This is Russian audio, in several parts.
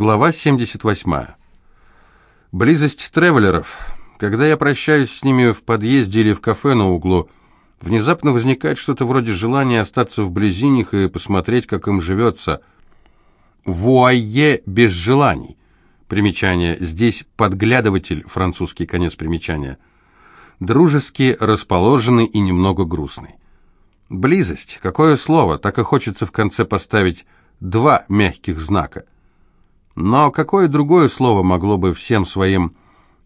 Глава 78. Близость тревелеров. Когда я прощаюсь с ними в подъезде или в кафе на углу, внезапно возникает что-то вроде желания остаться вблизи них и посмотреть, как им живется. Вуайе без желаний. Примечание. Здесь подглядыватель, французский конец примечания. Дружески расположенный и немного грустный. Близость. Какое слово? Так и хочется в конце поставить два мягких знака – но какое другое слово могло бы всем своим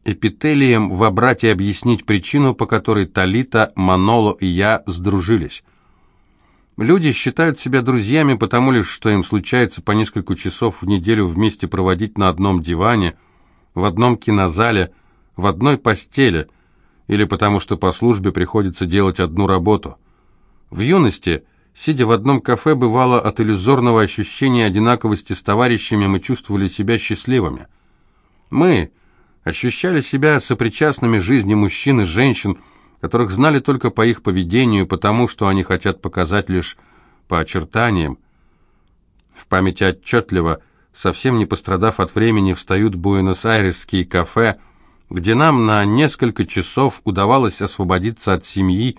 эпителием вобрать и объяснить причину, по которой Талита, Маноло и я сдружились? Люди считают себя друзьями потому лишь, что им случается по несколько часов в неделю вместе проводить на одном диване, в одном кинозале, в одной постели, или потому что по службе приходится делать одну работу. В юности Сидя в одном кафе, бывало от иллюзорного ощущения одинаковости с товарищами мы чувствовали себя счастливыми. Мы ощущали себя сопричастными жизни мужчин и женщин, которых знали только по их поведению, потому что они хотят показать лишь по очертаниям. В памяти отчетливо, совсем не пострадав от времени, встают буэнос-айресские кафе, где нам на несколько часов удавалось освободиться от семьи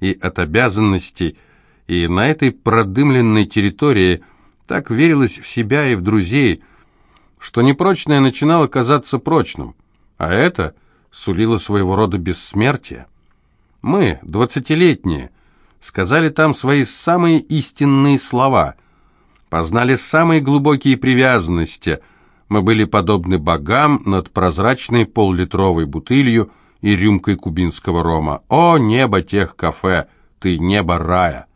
и от обязанностей, и на этой продымленной территории так верилось в себя и в друзей, что непрочное начинало казаться прочным, а это сулило своего рода бессмертие. Мы, двадцатилетние, сказали там свои самые истинные слова, познали самые глубокие привязанности, мы были подобны богам над прозрачной поллитровой бутылью и рюмкой кубинского рома. О, небо тех кафе, ты небо рая!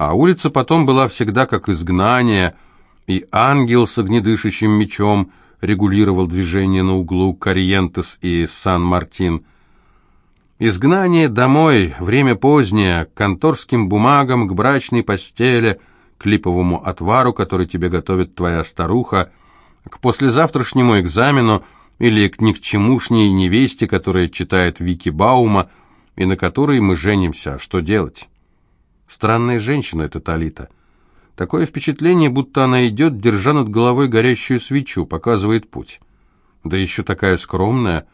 А улица потом была всегда как изгнание, и ангел с огнедышащим мечом регулировал движение на углу Кориентес и Сан-Мартин. Изгнание домой, время позднее, к конторским бумагам, к брачной постели, к липовому отвару, который тебе готовит твоя старуха, к послезавтрашнему экзамену или к ни к чемушней невесте, которая читает Вики Баума и на которой мы женимся. Что делать? Странная женщина эта Талита. Такое впечатление, будто она идет, держа над головой горящую свечу, показывает путь. Да еще такая скромная.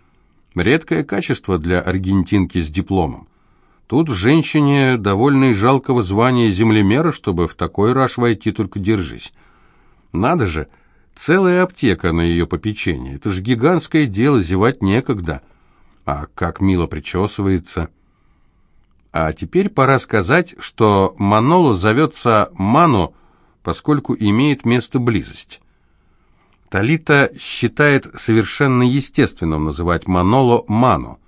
Редкое качество для аргентинки с дипломом. Тут женщине довольно и жалкого звания землемера, чтобы в такой раж войти, только держись. Надо же, целая аптека на ее попечении. Это же гигантское дело, зевать некогда. А как мило причесывается. А теперь пора сказать, что Маноло зовется Ману, поскольку имеет место близость. Талита считает совершенно естественным называть Маноло Ману.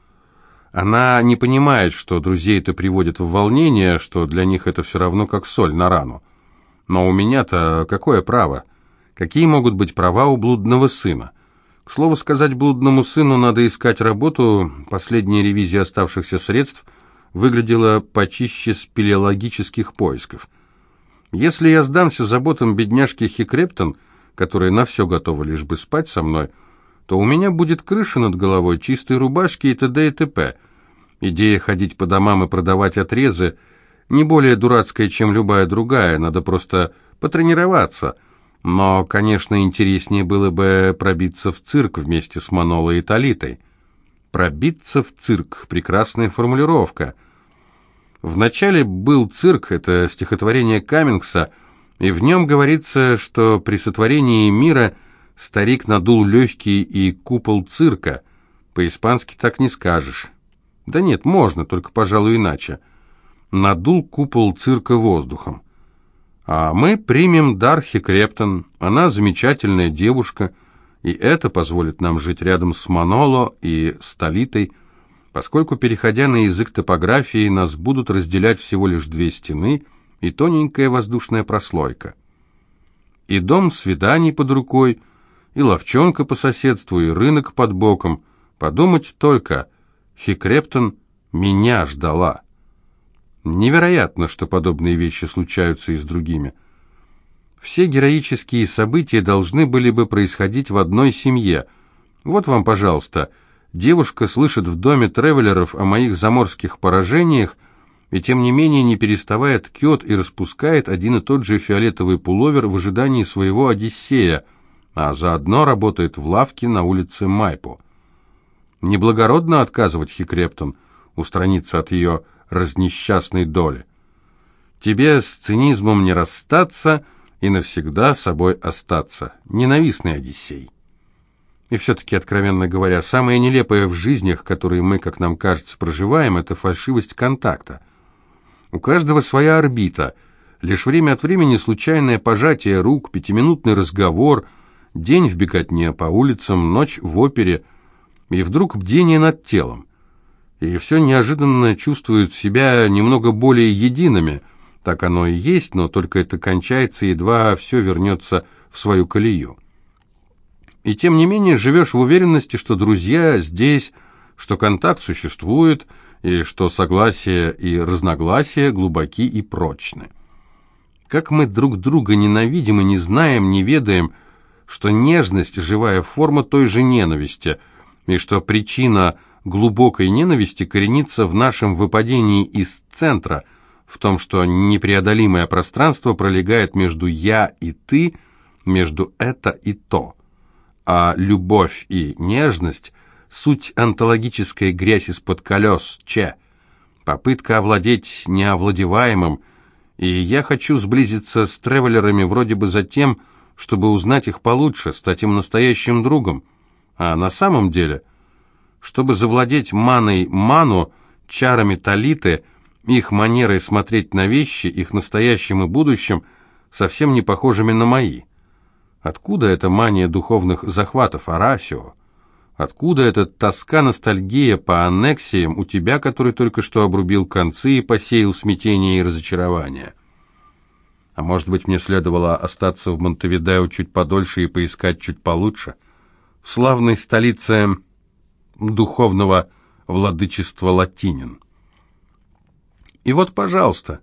Она не понимает, что друзей это приводит в волнение, что для них это все равно как соль на рану. Но у меня-то какое право? Какие могут быть права у блудного сына? К слову сказать, блудному сыну надо искать работу, последняя ревизия оставшихся средств – выглядела почище спелеологических поисков. Если я сдамся заботам бедняжки Хикрептон, которая на все готова лишь бы спать со мной, то у меня будет крыша над головой, чистые рубашки и т.д. и т.п. Идея ходить по домам и продавать отрезы не более дурацкая, чем любая другая, надо просто потренироваться. Но, конечно, интереснее было бы пробиться в цирк вместе с Манолой и Талитой. «Пробиться в цирк» — прекрасная формулировка. Вначале был цирк, это стихотворение Каммингса, и в нем говорится, что при сотворении мира старик надул легкий и купол цирка. По-испански так не скажешь. Да нет, можно, только, пожалуй, иначе. Надул купол цирка воздухом. А мы примем Дархи Крептон. Она замечательная девушка — и это позволит нам жить рядом с Маноло и Столитой, поскольку, переходя на язык топографии, нас будут разделять всего лишь две стены и тоненькая воздушная прослойка. И дом свиданий под рукой, и ловчонка по соседству, и рынок под боком. Подумать только, Хикрептон меня ждала. Невероятно, что подобные вещи случаются и с другими. Все героические события должны были бы происходить в одной семье. Вот вам, пожалуйста, девушка слышит в доме тревелеров о моих заморских поражениях, и тем не менее, не переставая ткет и распускает один и тот же фиолетовый пуловер в ожидании своего Одиссея, а заодно работает в лавке на улице Майпо. Неблагородно отказывать Хикрептон, устраниться от ее разнесчастной доли. Тебе с цинизмом не расстаться и навсегда собой остаться. Ненавистный Одиссей. И все-таки, откровенно говоря, самое нелепое в жизнях, которые мы, как нам кажется, проживаем, это фальшивость контакта. У каждого своя орбита. Лишь время от времени случайное пожатие рук, пятиминутный разговор – День в беготне по улицам, ночь в опере, и вдруг бдение над телом. И все неожиданно чувствуют себя немного более едиными. Так оно и есть, но только это кончается, едва все вернется в свою колею. И тем не менее живешь в уверенности, что друзья здесь, что контакт существует, и что согласие и разногласия глубоки и прочны. Как мы друг друга ненавидим и не знаем, не ведаем, что нежность – живая форма той же ненависти, и что причина глубокой ненависти коренится в нашем выпадении из центра, в том, что непреодолимое пространство пролегает между «я» и «ты», между «это» и «то». А любовь и нежность – суть онтологической грязь из-под колес, че, попытка овладеть неовладеваемым, и я хочу сблизиться с тревелерами вроде бы за тем, чтобы узнать их получше, стать им настоящим другом. А на самом деле, чтобы завладеть маной ману, чарами талиты, их манерой смотреть на вещи, их настоящим и будущим, совсем не похожими на мои. Откуда эта мания духовных захватов, Арасио? Откуда эта тоска-ностальгия по аннексиям у тебя, который только что обрубил концы и посеял смятение и разочарование? А может быть, мне следовало остаться в Монтевидео чуть подольше и поискать чуть получше? В славной столице духовного владычества латинин. И вот, пожалуйста,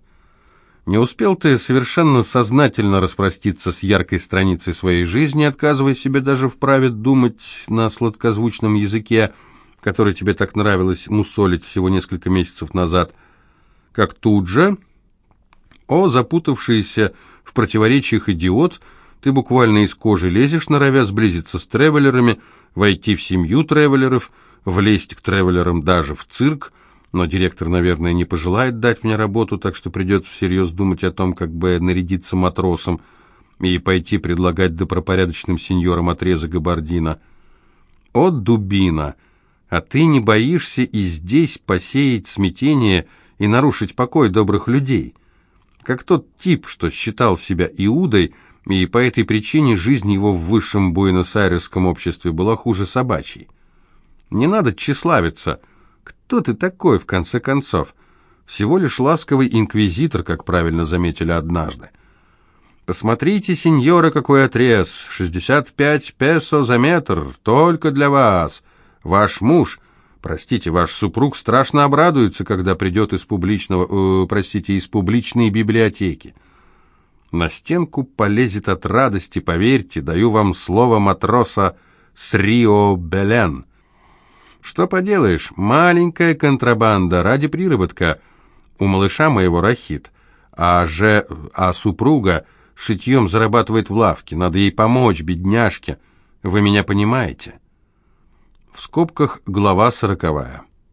не успел ты совершенно сознательно распроститься с яркой страницей своей жизни, отказывая себе даже в праве думать на сладкозвучном языке, который тебе так нравилось мусолить всего несколько месяцев назад, как тут же о, запутавшийся в противоречиях идиот, ты буквально из кожи лезешь, норовя сблизиться с тревелерами, войти в семью тревелеров, влезть к тревелерам даже в цирк, но директор, наверное, не пожелает дать мне работу, так что придется всерьез думать о том, как бы нарядиться матросом и пойти предлагать добропорядочным сеньорам отрезы габардина. О, дубина! А ты не боишься и здесь посеять смятение и нарушить покой добрых людей?» как тот тип, что считал себя Иудой, и по этой причине жизнь его в высшем буэнос-айресском обществе была хуже собачьей. Не надо тщеславиться. Кто ты такой, в конце концов? Всего лишь ласковый инквизитор, как правильно заметили однажды. Посмотрите, сеньора, какой отрез. 65 песо за метр, только для вас. Ваш муж Простите, ваш супруг страшно обрадуется, когда придет из публичного, э, простите, из публичной библиотеки. На стенку полезет от радости, поверьте, даю вам слово матроса с Рио Белен. Что поделаешь, маленькая контрабанда ради приработка. У малыша моего рахит, а же, а супруга шитьем зарабатывает в лавке, надо ей помочь, бедняжке. Вы меня понимаете?» В скобках глава сороковая.